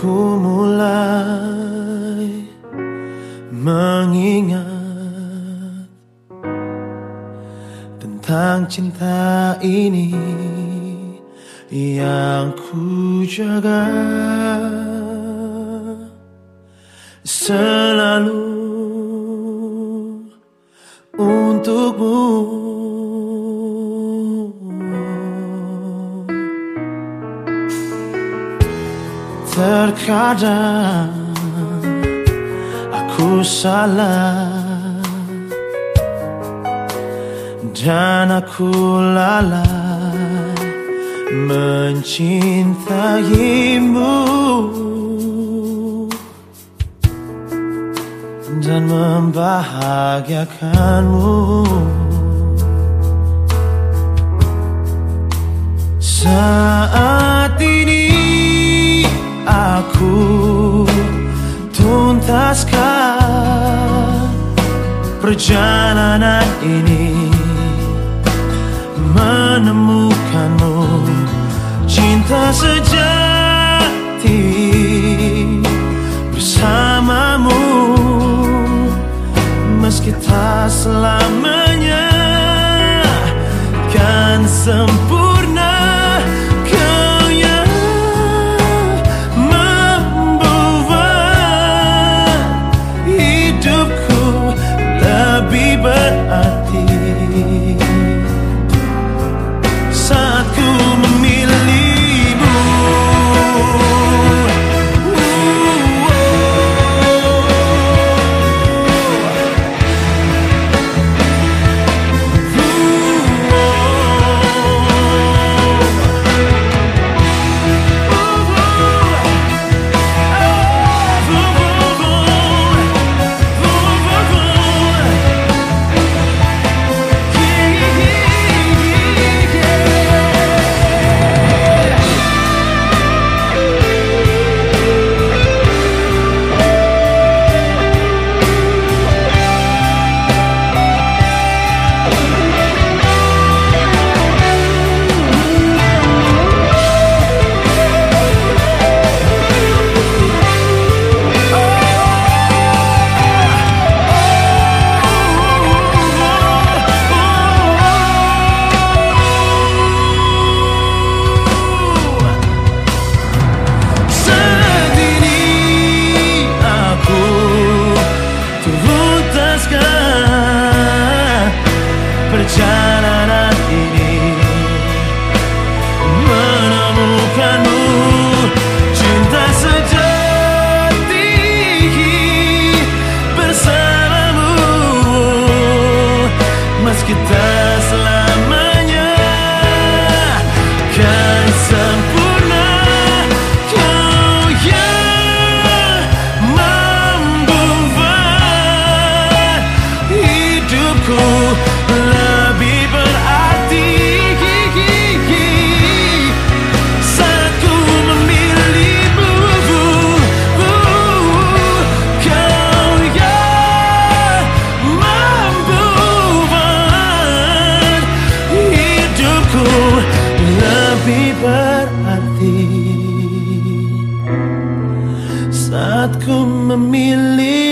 Ku mulai mengingat tentang cinta ini yang ku jaga selalu untukmu. Terkadang aku salah. Dan aku lalai mencintaimu. Dan membahagiakanmu. Saat tuntaskan perjalanan ini menemukanmu. Cinta sejati bersamamu meski tak selamanya kan sempurna lebih berarti. Saat ku memilihmu